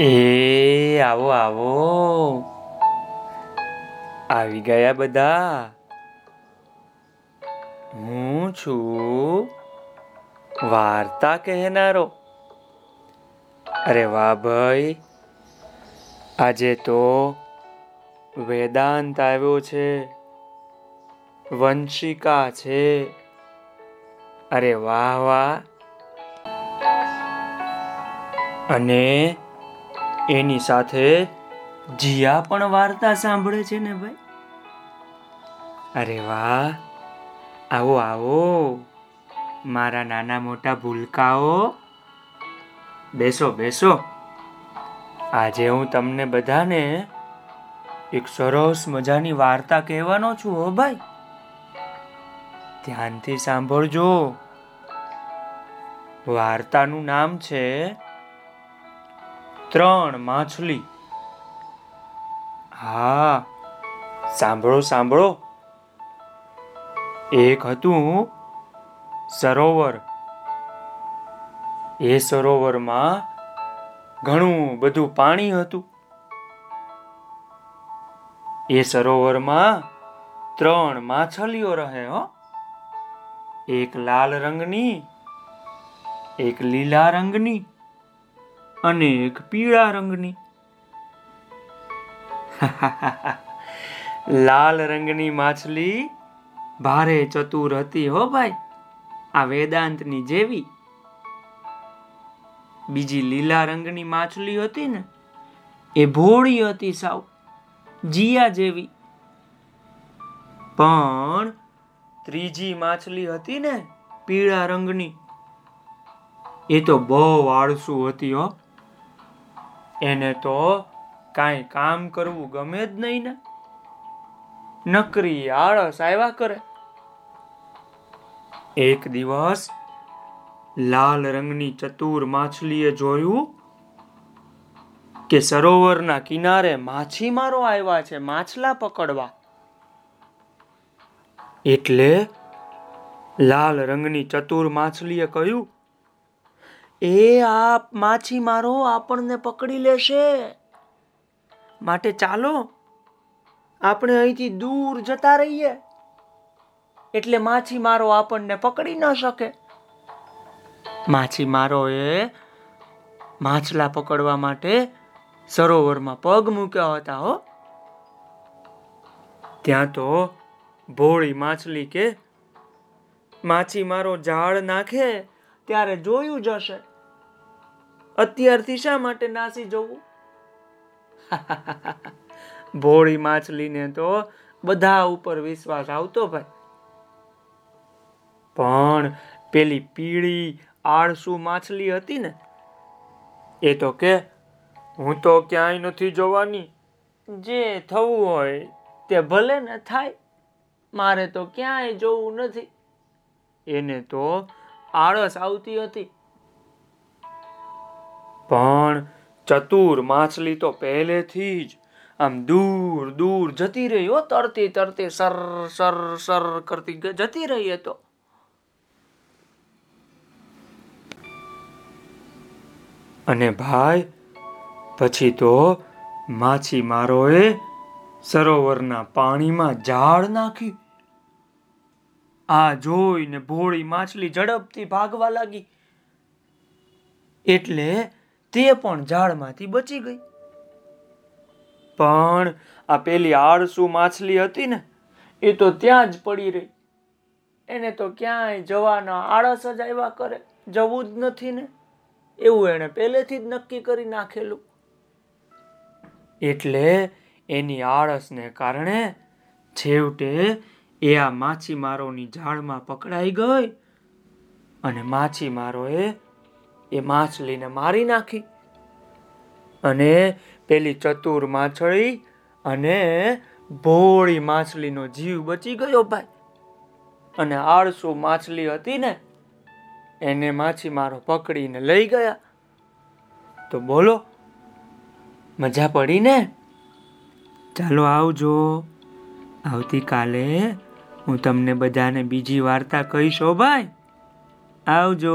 એ, આવો આવો. આવી ગયા બધા. હું છું વાર્તા કહેનારો. અરે વાહ ભાઈ. આજે તો વેદાંત આવ્યો છે. વંશિકા છે. અરે વાહ વાહ. અને એની સાથે જીયા પણ વાર્તા સાંભળે છે ને ભાઈ? અરે વાહ! આવો આવો! મારા નાના મોટા ભૂલકાઓ! બેસો બેસો! આજે હું તમને બધાને એક સરસ મજાની વાર્તા કહેવાનો છું હો ભાઈ. ધ્યાનથી સાંભળજો. વાર્તાનું નામ છે ત્રણ માછલી. હા, સાંભળો સાંભળો. એક હતું સરોવર. એ સરોવરમાં ઘણું બધું પાણી હતું. એ સરોવરમાં ત્રણ માછલીઓ રહે, હો. એક લાલ રંગની, એક લીલા રંગની. અને એક પીળા રંગની. લાલ રંગની માછલી ભારે ચતુર હતી હો ભાઈ. આ વેદાંતની જેવી. બીજી લીલા રંગની માછલી હતી ને, એ ભોળી હતી સાવ, જીયા જેવી. પણ ત્રીજી માછલી હતી ને, પીળા રંગની, એ તો બહુ આળસુ હતી હો. એને તો કાંઈ કામ કરવું ગમે જ નહીં ને. નકરી આળસ આવ્યા કરે. એક દિવસ લાલ રંગની ચતુર માછલીએ જોયું કે સરોવરના કિનારે માછીમારો આવ્યા છે માછલા પકડવા. એટલે લાલ રંગની ચતુર માછલીએ કહ્યું એ આ માછીમારો આપણને પકડી લેશે. માટે ચાલો, આપણે અહીંથી દૂર જતા રહીએ. એટલે માછીમારો આપણને પકડી ન શકે. માછીમારોએ માછલા પકડવા માટે સરોવરમાં પગ મૂક્યા હતા, હો. ત્યાં તો ભોળી માછલી કે માછીમારો ઝાડ નાખે, ત્યારે જોયું જશે અત્યારથી શા માટે નાસી જવું? ભોળી માછલીને તો બધા ઉપર વિશ્વાસ આવતો ભાઈ. પણ પેલી પીળી, આળસુ માછલી હતી ને, એ તો કે, હું તો ક્યાંય નથી જોવાની. જે થવું હોય તે ભલે ને થાય, મારે તો ક્યાંય જોવું નથી. એને તો આળસ આવતી હતી. ચતુર માછલી તો પહેલેથી જ આમ દૂર દૂર જતી રહી હો, તરતી તરતી, સર સર સર કરતી જતી રહી તો. અને ભાઈ, પછી તો માછીમારોએ સરોવરના પાણીમાં ઝાડ નાખી. આ જોઈને ભોળી માછલી ઝડપથી ભાગવા લાગી. એટલે તે પણ ઝાડમાંથી બચી ગઈ. પણ આ પેલી આળસુ માછલી હતી ને, એ તો ત્યાં જ પડી રહી. એને તો ક્યાંય જવાના આળસ જ આવ્યા કરે, જવું જ નથી ને. એવું એણે પહેલેથી જ નક્કી કરી નાખેલું. એટલે એની આળસને કારણે છેવટે એ આ માછીમારોની ઝાડમાં પકડાઈ ગઈ અને માછીમારોએ એ માછલીને મારી નાખી. અને પેલી ચતુર માછળી અને ભોળી માછલીનો જીવ બચી ગયો ભાઈ. અને આળસુ માછલી હતી ને, એને માછીમારો પકડીને લઈ ગયા. તો બોલો, મજા પડી ને? ચાલો આવજો. આવતીકાલે હું તમને બધાને બીજી વાર્તા કહીશો ભાઈ. આવજો.